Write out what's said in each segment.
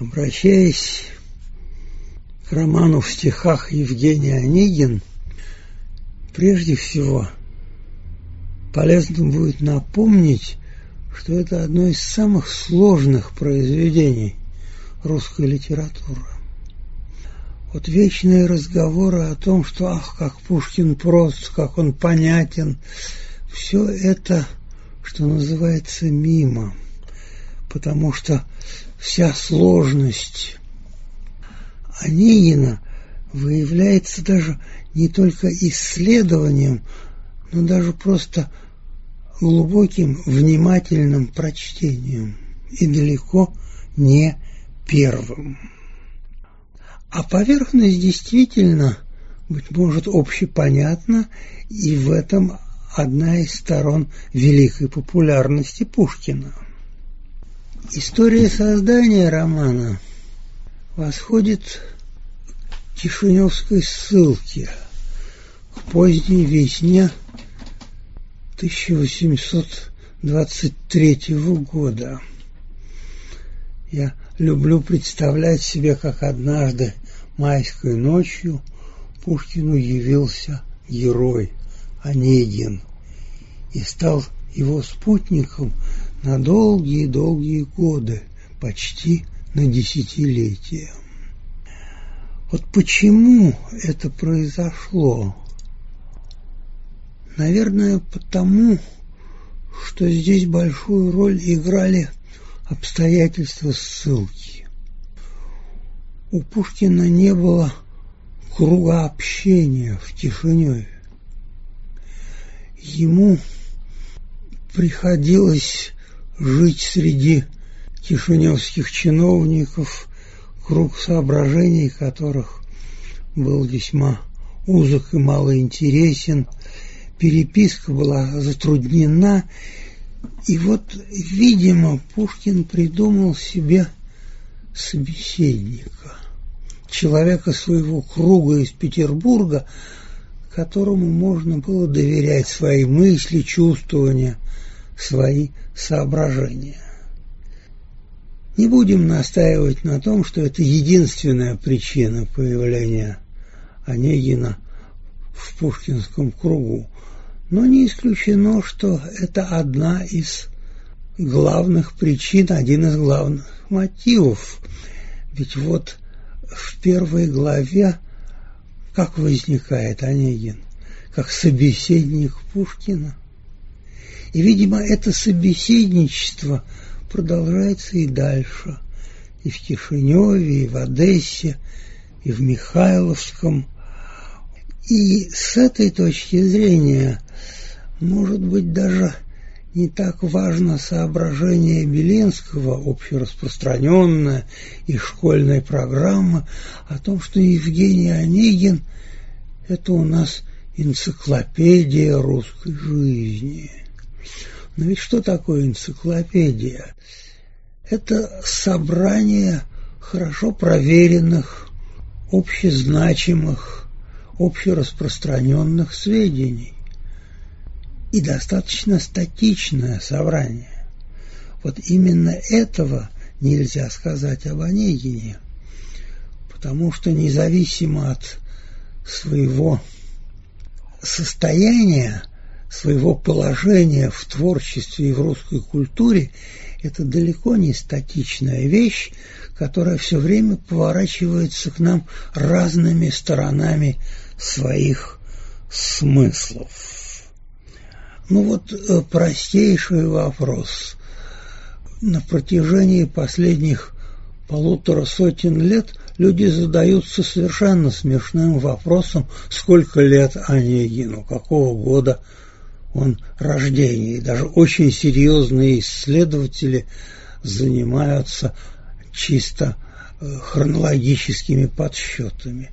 Обращаясь к роману в стихах Евгения Онегин, прежде всего полезно будет напомнить, что это одно из самых сложных произведений русской литературы. Вот вечные разговоры о том, что ах, как Пушкин прост, как он понятен, все это, что называется, мимо, потому что вся сложность Онегина выявляется даже не только исследованием, но даже просто глубоким, внимательным прочтением и далеко не первым. А поверхность действительно, быть может, общепонятна, и в этом одна из сторон великой популярности Пушкина. История создания романа восходит к Кишиневской ссылке к поздней весне 1823 года. Я люблю представлять себе, как однажды майской ночью Пушкину явился герой Онегин и стал его спутником на долгие-долгие годы, почти на десятилетия. Вот почему это произошло? Наверное, потому, что здесь большую роль играли обстоятельства ссылки. У Пушкина не было круга общения в Кишиневе. Ему приходилось жить среди кишиневских чиновников, круг соображений которых был весьма узок и малоинтересен, переписка была затруднена, и вот, видимо, Пушкин придумал себе собеседника, человека своего круга из Петербурга, которому можно было доверять свои мысли, чувствования, свои соображения. Не будем настаивать на том, что это единственная причина появления Онегина в Пушкинском кругу. Но не исключено, что это одна из главных причин, один из главных мотивов. Ведь вот в первой главе как возникает Онегин? Как собеседник Пушкина. И, видимо, это собеседничество продолжается и дальше. И в Кишиневе, и в Одессе, и в Михайловском. И с этой точки зрения может быть, даже не так важно соображение Белинского, общераспространенное и школьной программы, о том, что Евгений Онегин – это у нас энциклопедия русской жизни. Но ведь что такое энциклопедия? Это собрание хорошо проверенных, общезначимых, общераспространенных сведений и достаточно статичное собрание. Вот именно этого нельзя сказать об Онегине, потому что независимо от своего состояния, своего положения в творчестве и в русской культуре, это далеко не статичная вещь, которая все время поворачивается к нам разными сторонами своих смыслов. Ну вот э, простейший вопрос. На протяжении последних полутора сотен лет люди задаются совершенно смешным вопросом, сколько лет Онегину, какого года он рождения. И даже очень серьезные исследователи занимаются чисто э, хронологическими подсчетами.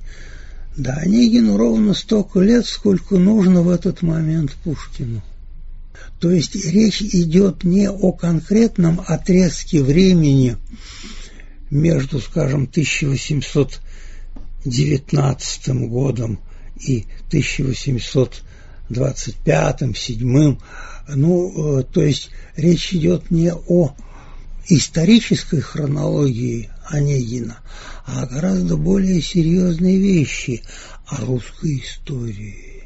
Да, Онегину ровно столько лет, сколько нужно в этот момент Пушкину. То есть речь идет не о конкретном отрезке времени между, скажем, 1819 годом и 1825-7, ну, э, то есть речь идет не о исторической хронологии Онегина, а гораздо более серьезные вещи о русской истории.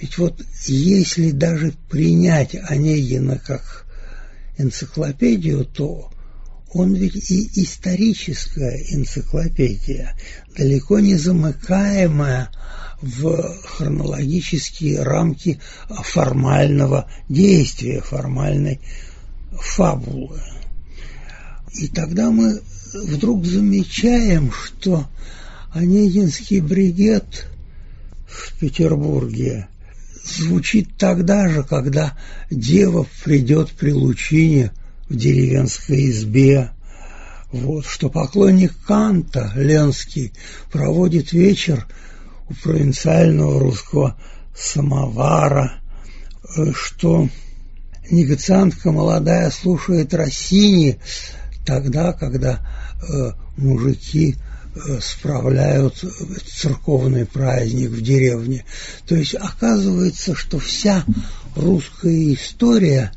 Ведь вот если даже принять Онегина как энциклопедию, то он ведь и историческая энциклопедия, далеко не замыкаемая в хронологические рамки формального действия, формальной фабулы. И тогда мы вдруг замечаем, что Онегинский бригет в Петербурге звучит тогда же, когда дева придет при лучине в деревенской избе, вот, что поклонник Канта, Ленский, проводит вечер у провинциального русского самовара, э, что негациантка молодая слушает Россини тогда, когда э, мужики э, справляют церковный праздник в деревне. То есть оказывается, что вся русская история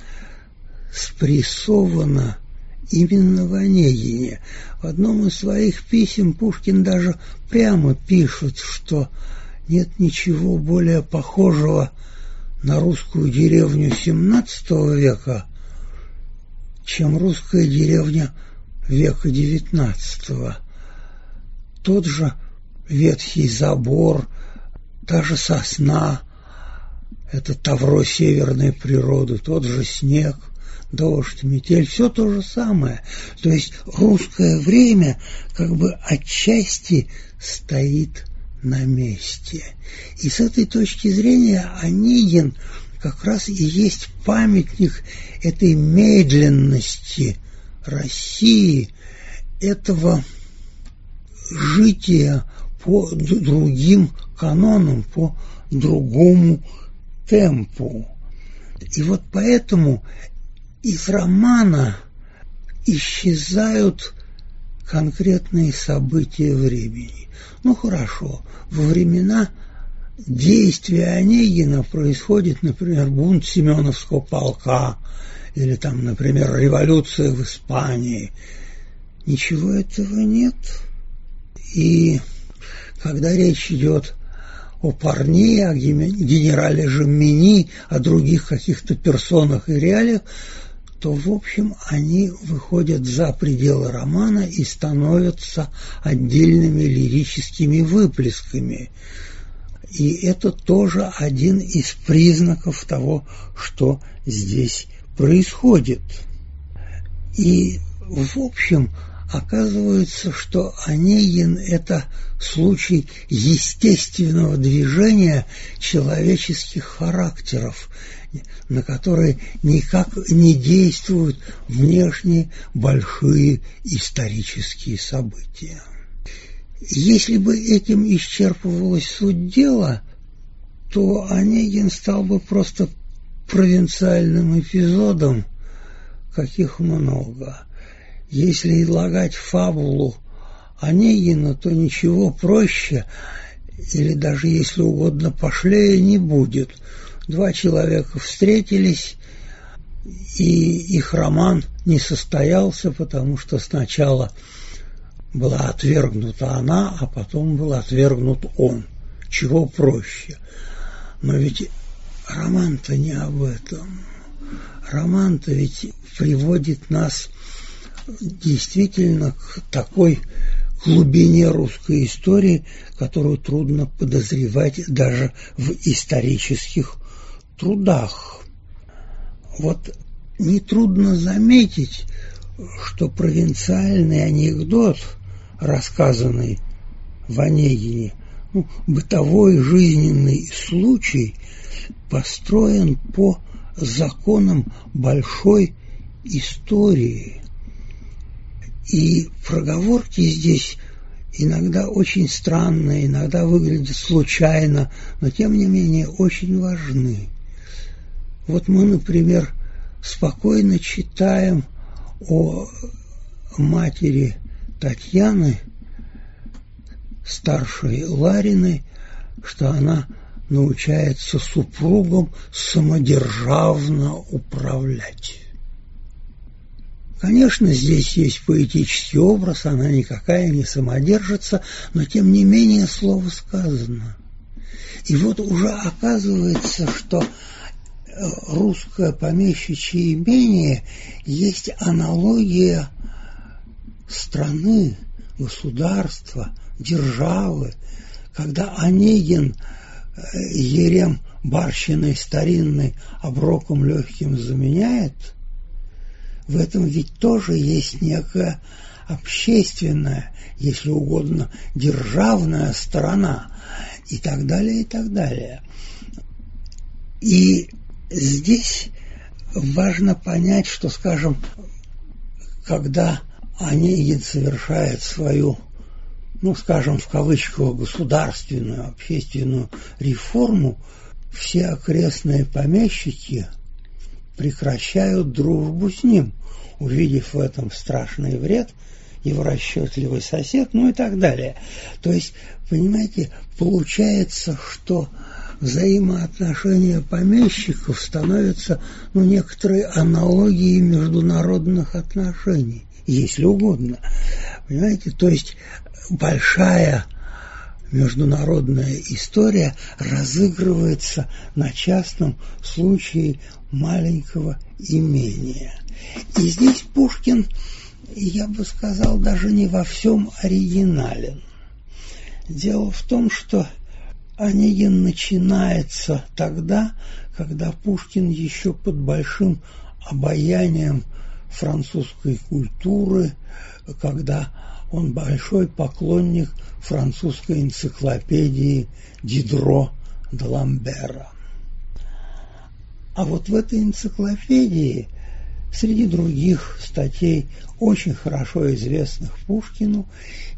спрессована именно в Онегине. В одном из своих писем Пушкин даже прямо пишет, что нет ничего более похожего на русскую деревню XVII века, чем русская деревня века XIX. Тот же ветхий забор, та же сосна, это тавро северной природы, тот же снег, дождь, метель, все то же самое. То есть русское время как бы отчасти стоит на месте. И с этой точки зрения Онегин как раз и есть памятник этой медленности России, этого жития по другим канонам, по другому темпу. И вот поэтому из романа исчезают конкретные события времени. Ну хорошо, во времена действия Онегина происходит, например, бунт Семеновского полка или там, например, революция в Испании. Ничего этого нет. И когда речь идет о парне, о генерале Жемини, о других каких-то персонах и реалиях, то, в общем, они выходят за пределы романа и становятся отдельными лирическими выплесками. И это тоже один из признаков того, что здесь происходит. И, в общем, оказывается, что Онегин – это случай естественного движения человеческих характеров – на которые никак не действуют внешние большие исторические события. Если бы этим исчерпывалась суть дела, то Онегин стал бы просто провинциальным эпизодом, каких много. Если излагать фабулу Онегина, то ничего проще, или даже, если угодно, пошлее не будет – Два человека встретились, и их роман не состоялся, потому что сначала была отвергнута она, а потом был отвергнут он. Чего проще. Но ведь роман-то не об этом. Роман-то ведь приводит нас действительно к такой глубине русской истории, которую трудно подозревать даже в исторических трудах. Вот нетрудно заметить, что провинциальный анекдот, рассказанный в Онегине, ну, бытовой жизненный случай, построен по законам большой истории. И проговорки здесь иногда очень странные, иногда выглядят случайно, но тем не менее очень важны. Вот мы, например, спокойно читаем о матери Татьяны, старшей Лариной, что она научается супругом самодержавно управлять. Конечно, здесь есть поэтический образ, она никакая не самодержится, но тем не менее слово сказано. И вот уже оказывается, что русское помещичье имение есть аналогия страны, государства, державы, когда Онегин э, Ерем барщиной старинной оброком легким заменяет, в этом ведь тоже есть некая общественная, если угодно, державная сторона и так далее, и так далее. И здесь важно понять, что, скажем, когда Онегин совершает свою, ну, скажем, в кавычках, государственную, общественную реформу, все окрестные помещики прекращают дружбу с ним, увидев в этом страшный вред, его расчетливый сосед, ну и так далее. То есть, понимаете, получается, что взаимоотношения помещиков становятся ну, некоторой аналогией международных отношений, если угодно. Понимаете, то есть большая международная история разыгрывается на частном случае маленького имения. И здесь Пушкин, я бы сказал, даже не во всем оригинален. Дело в том, что Онегин начинается тогда, когда Пушкин еще под большим обаянием французской культуры, когда он большой поклонник французской энциклопедии Дидро де Ламбера. А вот в этой энциклопедии, среди других статей, очень хорошо известных Пушкину,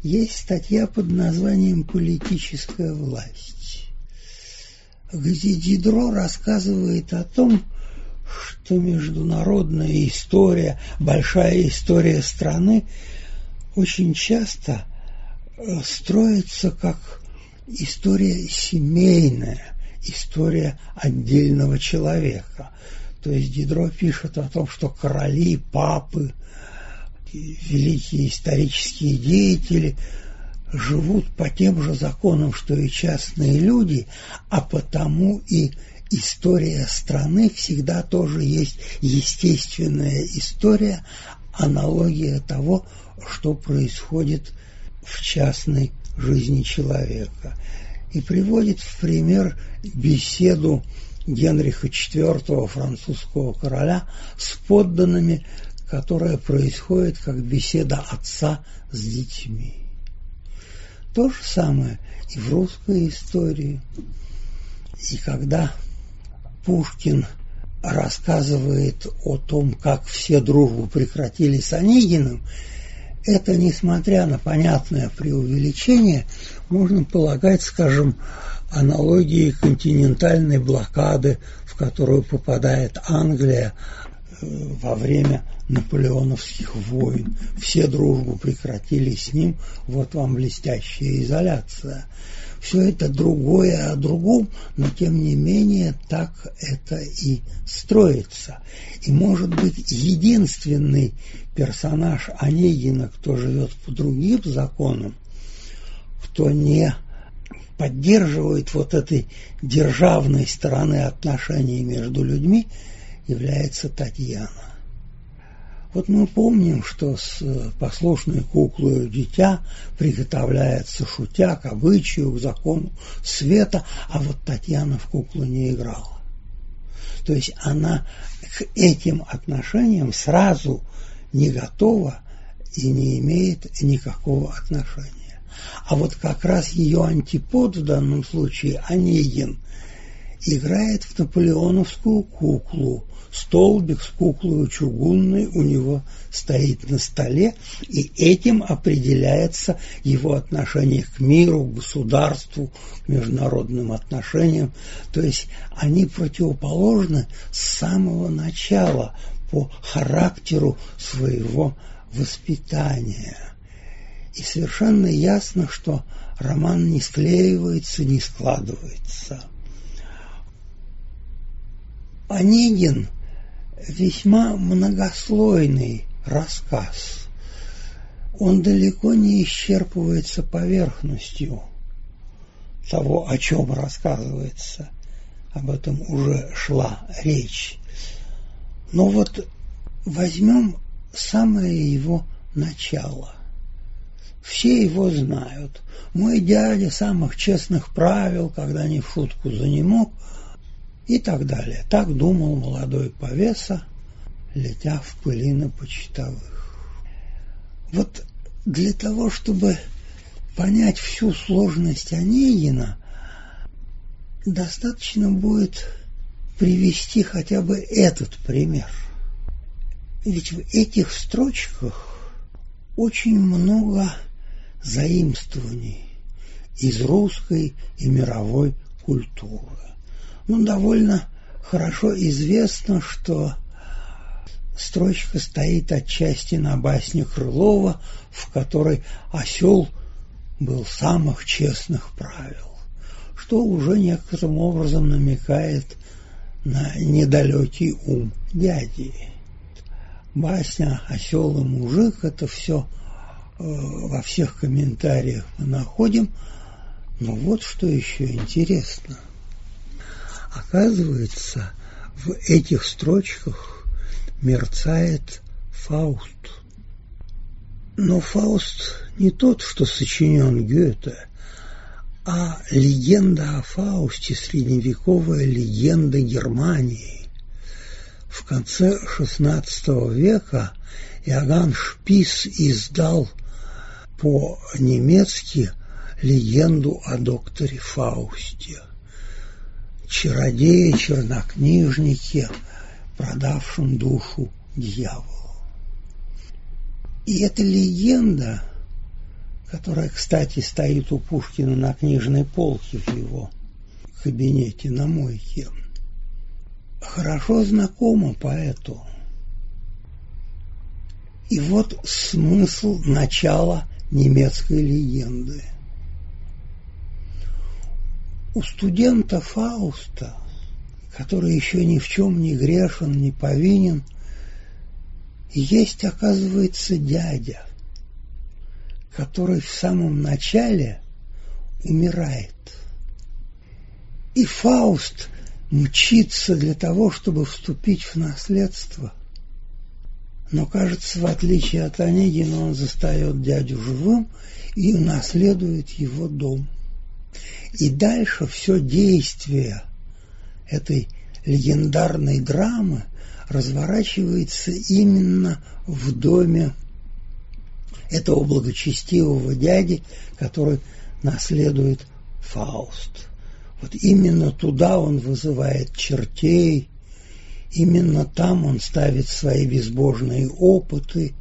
есть статья под названием «Политическая власть», где Дидро рассказывает о том, что международная история, большая история страны очень часто э, строится как история семейная, история отдельного человека. То есть Дидро пишет о том, что короли, папы, великие исторические деятели живут по тем же законам, что и частные люди, а потому и история страны всегда тоже есть естественная история, аналогия того, что происходит в частной жизни человека. И приводит в пример беседу Генриха IV, французского короля, с подданными, которая происходит как беседа отца с детьми. То же самое и в русской истории. И когда Пушкин рассказывает о том, как все дружбу прекратили с Онегиным, это, несмотря на понятное преувеличение, можно полагать, скажем, аналогии континентальной блокады, в которую попадает Англия во время наполеоновских войн. Все дружбу прекратили с ним, вот вам блестящая изоляция. Все это другое о другом, но тем не менее так это и строится. И может быть единственный персонаж Онегина, кто живет по другим законам, кто не поддерживает вот этой державной стороны отношений между людьми, является Татьяна. Вот мы помним, что с послушной куклой дитя приготовляется шутя к обычаю, к закону света, а вот Татьяна в куклу не играла. То есть она к этим отношениям сразу не готова и не имеет никакого отношения. А вот как раз ее антипод в данном случае, Онегин, играет в наполеоновскую куклу. Столбик с куклой чугунной у него стоит на столе, и этим определяется его отношение к миру, к государству, к международным отношениям. То есть они противоположны с самого начала по характеру своего воспитания. И совершенно ясно, что роман не склеивается, не складывается. Онегин весьма многослойный рассказ. Он далеко не исчерпывается поверхностью того, о чем рассказывается. Об этом уже шла речь. Но вот возьмем самое его начало. Все его знают. Мой дядя самых честных правил, когда не в шутку за не мог, и так далее. Так думал молодой повеса, летя в пыли почтовых. Вот для того, чтобы понять всю сложность Онегина, достаточно будет привести хотя бы этот пример. Ведь в этих строчках очень много заимствований из русской и мировой культуры. Ну, довольно хорошо известно, что строчка стоит отчасти на басне Крылова, в которой осел был самых честных правил, что уже некоторым образом намекает на недалекий ум дяди. Басня «Осел и мужик» — это все э, во всех комментариях мы находим. Но вот что еще интересно. Оказывается, в этих строчках мерцает Фауст. Но Фауст не тот, что сочинен Гёте, а легенда о Фаусте, средневековая легенда Германии. В конце XVI века Иоганн Шпис издал по-немецки легенду о докторе Фаусте. Чародее, чернокнижнике, продавшем душу дьяволу. И эта легенда, которая, кстати, стоит у Пушкина на книжной полке в его кабинете на мойке, хорошо знакома поэту. И вот смысл начала немецкой легенды. У студента Фауста, который еще ни в чем не грешен, не повинен, есть, оказывается, дядя, который в самом начале умирает. И Фауст мчится для того, чтобы вступить в наследство. Но, кажется, в отличие от Онегина, он застает дядю живым и унаследует его дом. И дальше все действие этой легендарной драмы разворачивается именно в доме этого благочестивого дяди, который наследует Фауст. Вот именно туда он вызывает чертей, именно там он ставит свои безбожные опыты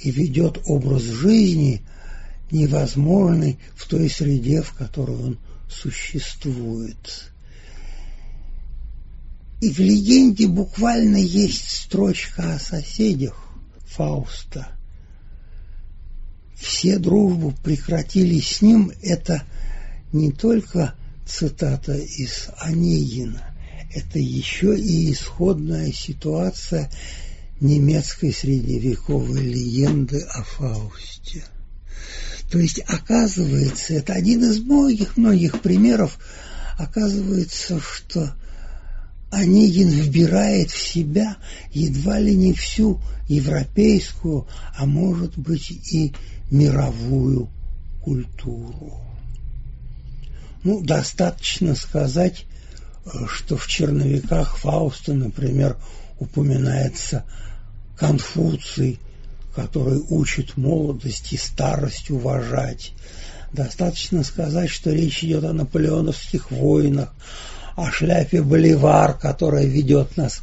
и ведет образ жизни невозможный в той среде, в которой он существует. И в легенде буквально есть строчка о соседях Фауста. Все дружбу прекратили с ним. Это не только цитата из Онегина, это еще и исходная ситуация немецкой средневековой легенды о Фаусте. То есть, оказывается, это один из многих-многих примеров, оказывается, что Онегин вбирает в себя едва ли не всю европейскую, а может быть и мировую культуру. Ну, достаточно сказать, что в черновиках Фауста, например, упоминается Конфуций, который учит молодость и старость уважать. Достаточно сказать, что речь идет о наполеоновских войнах, о шляпе Боливар, которая ведет нас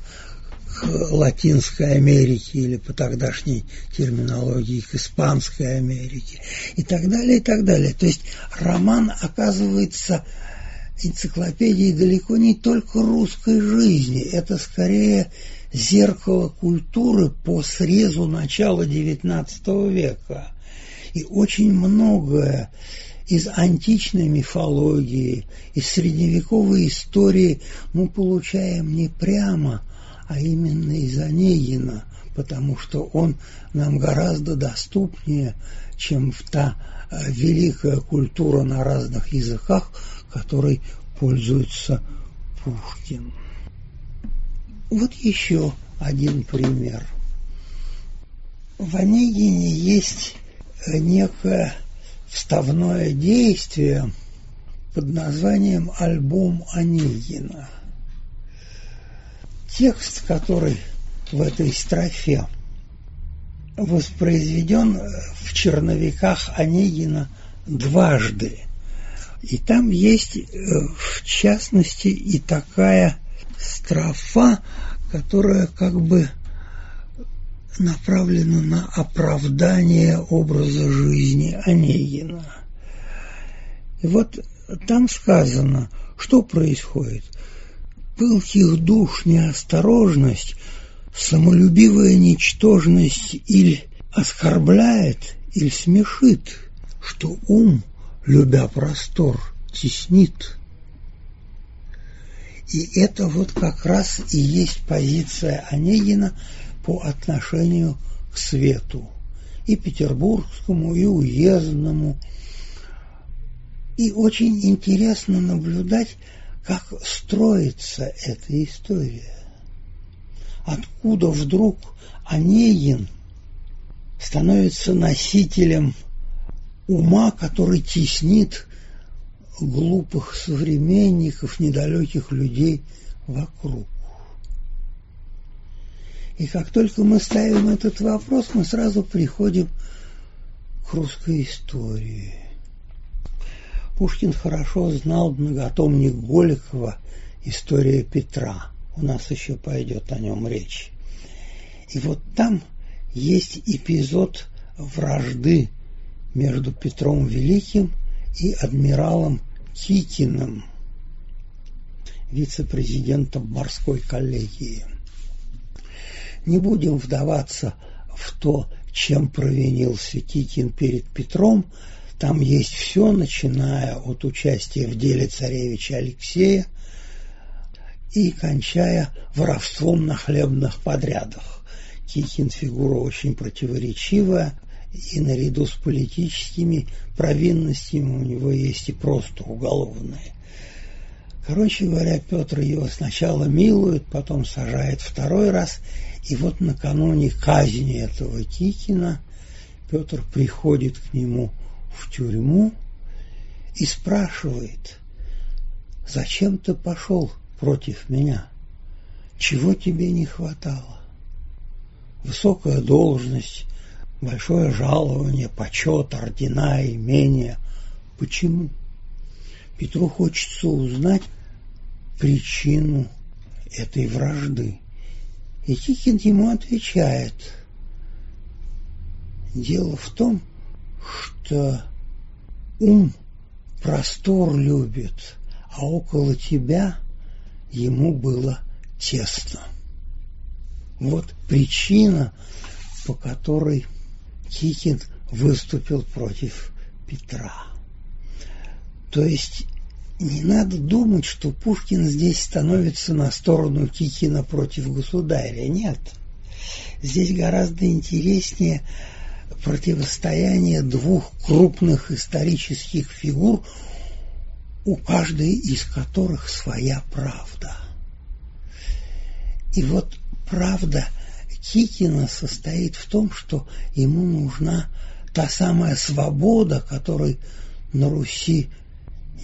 к Латинской Америке или по тогдашней терминологии к Испанской Америке и так далее, и так далее. То есть роман оказывается энциклопедией далеко не только русской жизни, это скорее зеркало культуры по срезу начала XIX века. И очень многое из античной мифологии, из средневековой истории мы получаем не прямо, а именно из Онегина, потому что он нам гораздо доступнее, чем та э, великая культура на разных языках, которой пользуется Пушкин. Вот еще один пример. В Онегине есть некое вставное действие под названием «Альбом Онегина». Текст, который в этой строфе воспроизведен в черновиках Онегина дважды. И там есть, э, в частности, и такая строфа, которая как бы направлена на оправдание образа жизни Онегина. И вот там сказано, что происходит. Пылких душ неосторожность, самолюбивая ничтожность или оскорбляет, или смешит, что ум, любя простор, теснит. И это вот как раз и есть позиция Онегина по отношению к свету, и петербургскому, и уездному. И очень интересно наблюдать, как строится эта история. Откуда вдруг Онегин становится носителем ума, который теснит глупых современников, недалеких людей вокруг. И как только мы ставим этот вопрос, мы сразу приходим к русской истории. Пушкин хорошо знал многотомник Голикова «История Петра». У нас еще пойдет о нем речь. И вот там есть эпизод вражды между Петром Великим и адмиралом Кикиным, вице-президентом морской коллегии. Не будем вдаваться в то, чем провинился Кикин перед Петром. Там есть все, начиная от участия в деле царевича Алексея и кончая воровством на хлебных подрядах. Кикин фигура очень противоречивая, и наряду с политическими провинностями у него есть и просто уголовные. Короче говоря, Петр его сначала милует, потом сажает второй раз, и вот накануне казни этого Кикина Петр приходит к нему в тюрьму и спрашивает, зачем ты пошел против меня? Чего тебе не хватало? Высокая должность, большое жалование, почет, ордена, имения. Почему? Петру хочется узнать причину этой вражды. И Тихин ему отвечает, дело в том, что ум простор любит, а около тебя ему было тесно. Вот причина, по которой Кикин выступил против Петра. То есть не надо думать, что Пушкин здесь становится на сторону Кикина против государя. Нет. Здесь гораздо интереснее противостояние двух крупных исторических фигур, у каждой из которых своя правда. И вот правда Кикина состоит в том, что ему нужна та самая свобода, которой на Руси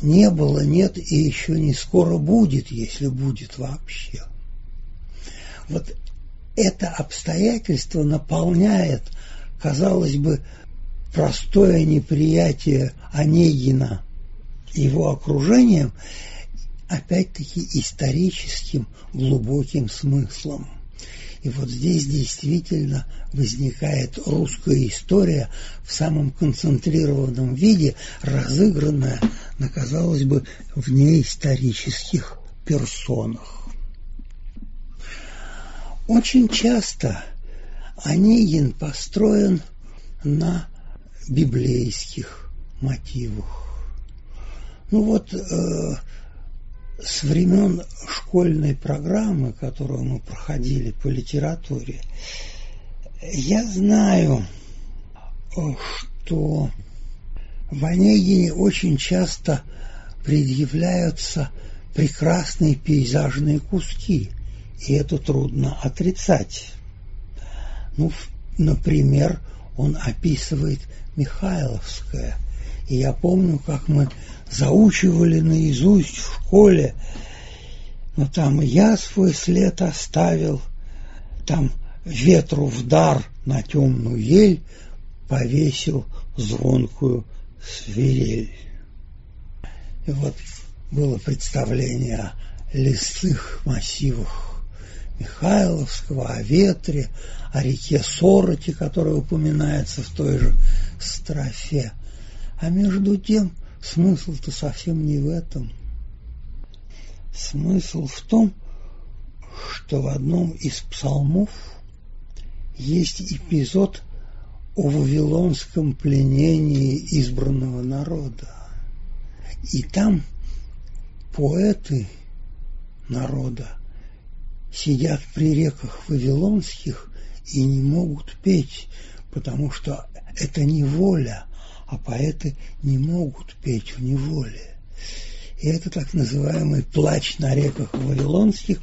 не было, нет и еще не скоро будет, если будет вообще. Вот это обстоятельство наполняет, казалось бы, простое неприятие Онегина его окружением, опять-таки историческим глубоким смыслом. И вот здесь действительно возникает русская история в самом концентрированном виде, разыгранная на, казалось бы, вне исторических персонах. Очень часто Онегин построен на библейских мотивах. Ну вот э, с времен школьной программы, которую мы проходили по литературе, Я знаю, что в Онегине очень часто предъявляются прекрасные пейзажные куски, и это трудно отрицать. Ну, например, он описывает Михайловское. И я помню, как мы заучивали наизусть в школе, но там я свой след оставил, там ветру в дар на темную ель повесил звонкую свирель. И вот было представление о лесных массивах Михайловского, о ветре, о реке Сороте, которая упоминается в той же строфе. А между тем смысл-то совсем не в этом. Смысл в том, что в одном из псалмов есть эпизод о вавилонском пленении избранного народа. И там поэты народа сидят при реках вавилонских и не могут петь, потому что это неволя, а поэты не могут петь в неволе. И это так называемый плач на реках вавилонских,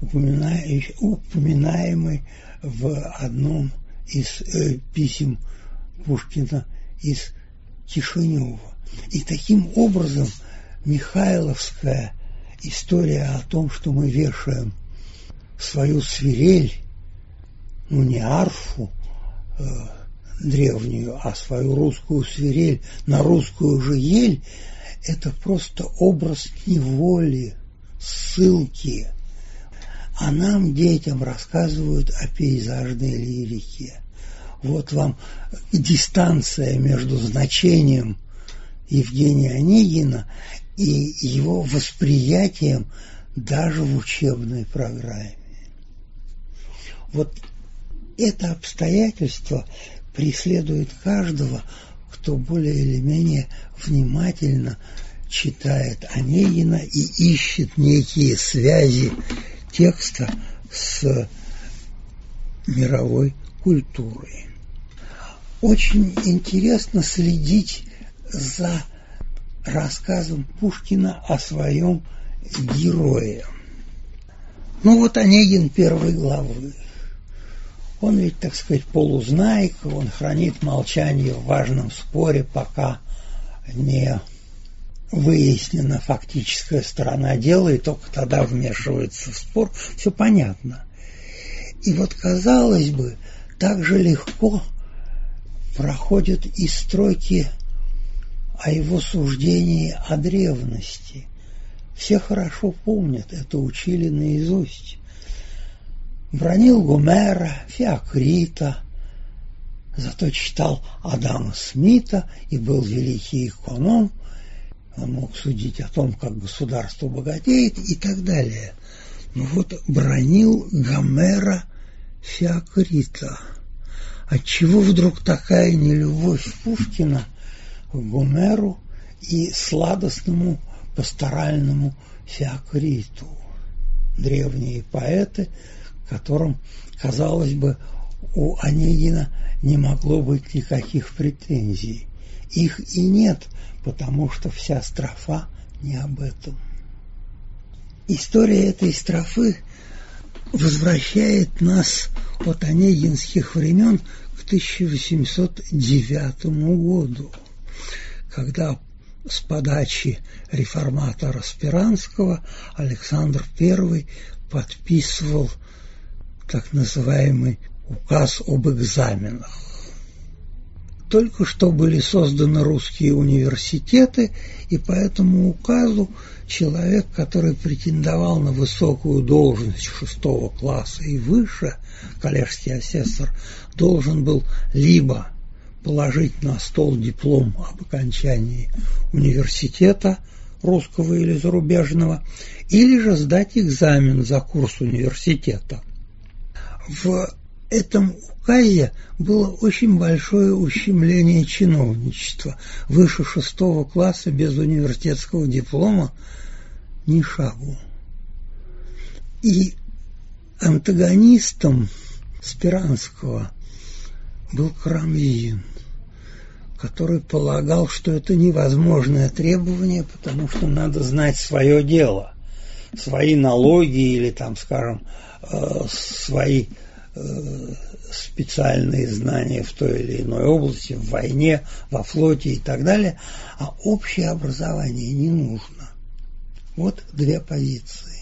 упоминаемый в одном из э, писем Пушкина из Кишинева. И таким образом Михайловская история о том, что мы вешаем свою свирель, ну не арфу э, древнюю, а свою русскую свирель на русскую же ель, это просто образ неволи, ссылки. А нам, детям, рассказывают о пейзажной лирике. Вот вам дистанция между значением Евгения Онегина и его восприятием даже в учебной программе. Вот это обстоятельство преследует каждого, кто более или менее внимательно читает Онегина и ищет некие связи текста с мировой культурой. Очень интересно следить за рассказом Пушкина о своем герое. Ну вот Онегин первой главы. Он ведь, так сказать, полузнайка, он хранит молчание в важном споре, пока не выяснена фактическая сторона дела, и только тогда вмешивается в спор. Все понятно. И вот, казалось бы, так же легко проходят и строки о его суждении о древности. Все хорошо помнят, это учили наизусть. Бронил Гумера, Феокрита, зато читал Адама Смита и был великий эконом. Он мог судить о том, как государство богатеет и так далее. Но вот бронил Гомера Феокрита. Отчего вдруг такая нелюбовь Пушкина к Гомеру и сладостному пасторальному Феокриту? Древние поэты – которым, казалось бы, у Онегина не могло быть никаких претензий. Их и нет, потому что вся строфа не об этом. История этой строфы возвращает нас от онегинских времен к 1809 году, когда с подачи реформатора Спиранского Александр I подписывал так называемый указ об экзаменах. Только что были созданы русские университеты, и по этому указу человек, который претендовал на высокую должность шестого класса и выше, коллежский асессор, должен был либо положить на стол диплом об окончании университета русского или зарубежного, или же сдать экзамен за курс университета в этом указе было очень большое ущемление чиновничества. Выше шестого класса без университетского диплома ни шагу. И антагонистом Спиранского был Карамзин, который полагал, что это невозможное требование, потому что надо знать свое дело, свои налоги или там, скажем, свои э, специальные знания в той или иной области, в войне, во флоте и так далее, а общее образование не нужно. Вот две позиции.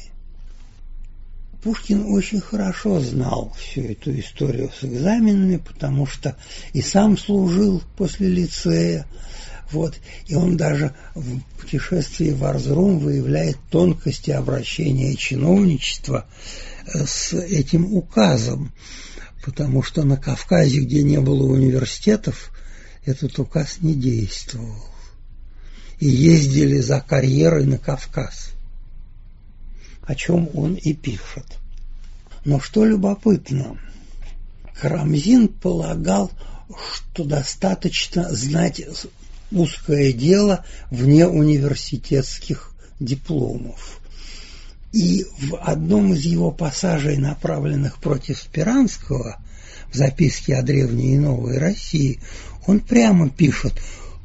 Пушкин очень хорошо знал всю эту историю с экзаменами, потому что и сам служил после лицея, вот, и он даже в путешествии в Арзрум выявляет тонкости обращения чиновничества э, с этим указом, потому что на Кавказе, где не было университетов, этот указ не действовал. И ездили за карьерой на Кавказ о чем он и пишет. Но что любопытно, Карамзин полагал, что достаточно знать узкое дело вне университетских дипломов. И в одном из его пассажей, направленных против Спиранского, в записке о древней и новой России, он прямо пишет,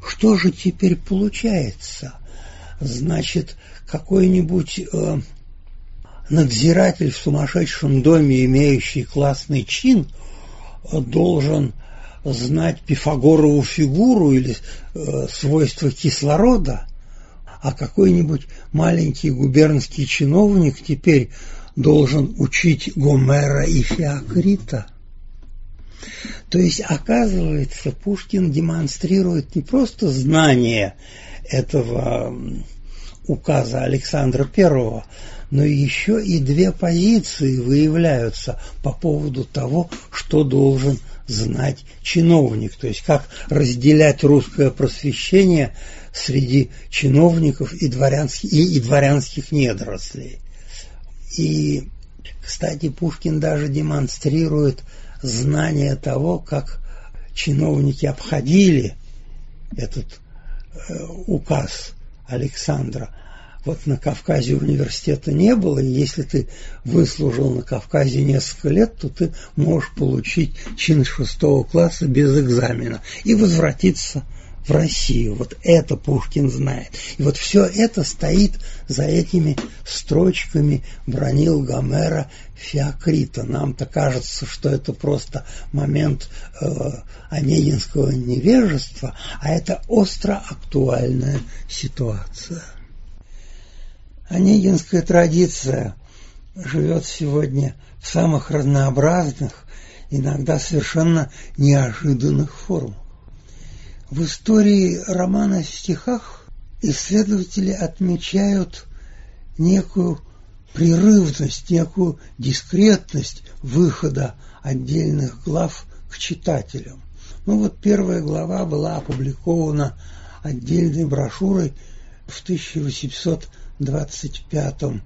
что же теперь получается? Значит, какой-нибудь э, надзиратель в сумасшедшем доме, имеющий классный чин, должен знать Пифагорову фигуру или э, свойства кислорода, а какой-нибудь маленький губернский чиновник теперь должен учить Гомера и Феокрита. То есть, оказывается, Пушкин демонстрирует не просто знание этого указа Александра Первого, но еще и две позиции выявляются по поводу того, что должен знать чиновник, то есть как разделять русское просвещение среди чиновников и дворянских, и, и дворянских недорослей. И, кстати, Пушкин даже демонстрирует знание того, как чиновники обходили этот э, указ Александра, вот на Кавказе университета не было, и если ты выслужил на Кавказе несколько лет, то ты можешь получить чин шестого класса без экзамена и возвратиться в Россию. Вот это Пушкин знает. И вот все это стоит за этими строчками бронил Гомера Феокрита. Нам-то кажется, что это просто момент э, онегинского невежества, а это остро актуальная ситуация. Онегинская традиция живет сегодня в самых разнообразных, иногда совершенно неожиданных формах. В истории романа в стихах исследователи отмечают некую прерывность, некую дискретность выхода отдельных глав к читателям. Ну вот первая глава была опубликована отдельной брошюрой в 1800 25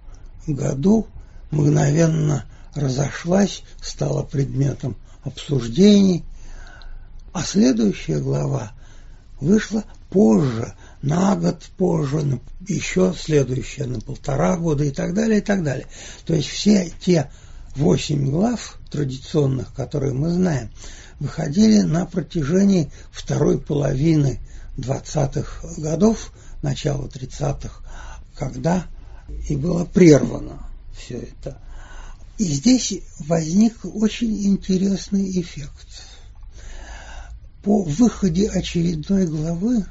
году мгновенно разошлась, стала предметом обсуждений, а следующая глава вышла позже, на год позже, еще следующая на полтора года и так далее, и так далее. То есть все те восемь глав традиционных, которые мы знаем, выходили на протяжении второй половины 20-х годов, начала 30-х когда и было прервано все это. И здесь возник очень интересный эффект. По выходе очередной главы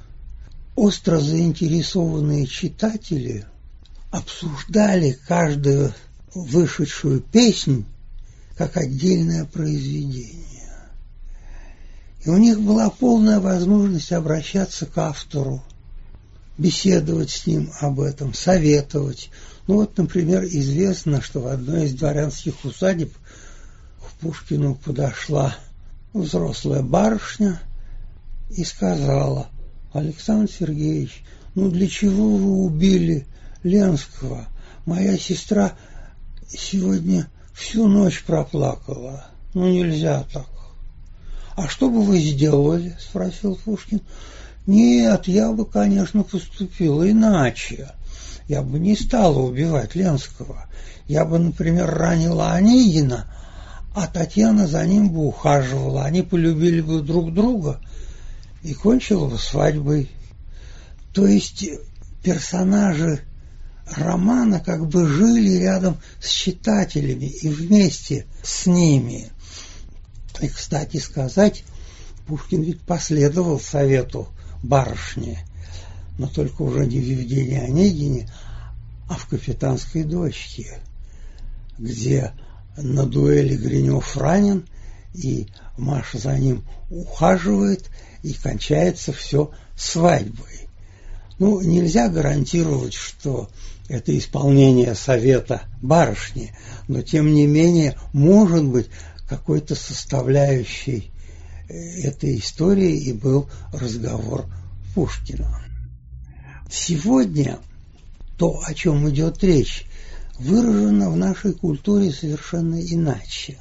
остро заинтересованные читатели обсуждали каждую вышедшую песнь как отдельное произведение. И у них была полная возможность обращаться к автору, беседовать с ним об этом, советовать. Ну вот, например, известно, что в одной из дворянских усадеб к Пушкину подошла взрослая барышня и сказала, Александр Сергеевич, ну для чего вы убили Ленского? Моя сестра сегодня всю ночь проплакала. Ну нельзя так. А что бы вы сделали? спросил Пушкин. Нет, я бы, конечно, поступила иначе. Я бы не стала убивать Ленского. Я бы, например, ранила Онегина, а Татьяна за ним бы ухаживала, они полюбили бы друг друга и кончила бы свадьбой. То есть персонажи романа как бы жили рядом с читателями и вместе с ними. И, кстати сказать, Пушкин ведь последовал совету барышни, но только уже не в Евгении Онегине, а в «Капитанской дочке», где на дуэли Гринев ранен, и Маша за ним ухаживает, и кончается все свадьбой. Ну, нельзя гарантировать, что это исполнение совета барышни, но тем не менее, может быть, какой-то составляющей этой истории и был разговор Пушкина. Сегодня то, о чем идет речь, выражено в нашей культуре совершенно иначе.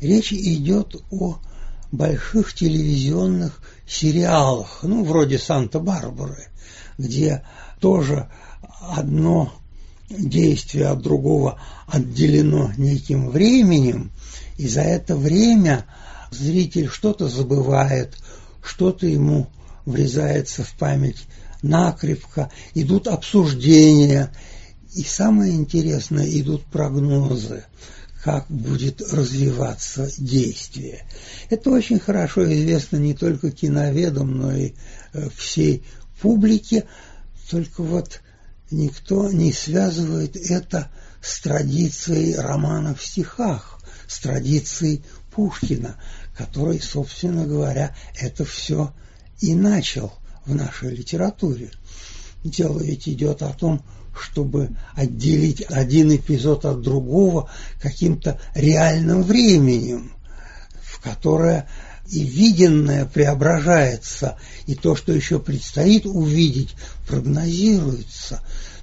Речь идет о больших телевизионных сериалах, ну, вроде «Санта-Барбары», где тоже одно действие от другого отделено неким временем, и за это время зритель что-то забывает, что-то ему врезается в память накрепко, идут обсуждения, и самое интересное, идут прогнозы, как будет развиваться действие. Это очень хорошо известно не только киноведам, но и э, всей публике, только вот никто не связывает это с традицией романа в стихах, с традицией Пушкина, который, собственно говоря, это все и начал в нашей литературе. Дело ведь идет о том, чтобы отделить один эпизод от другого каким-то реальным временем, в которое и виденное преображается, и то, что еще предстоит увидеть, прогнозируется.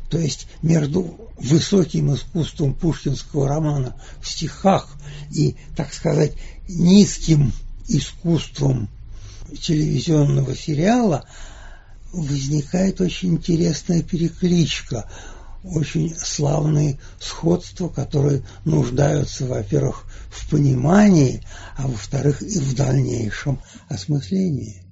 То есть между высоким искусством пушкинского романа в стихах и, так сказать, низким искусством телевизионного сериала возникает очень интересная перекличка, очень славные сходства, которые нуждаются, во-первых, в понимании, а во-вторых, и в дальнейшем осмыслении.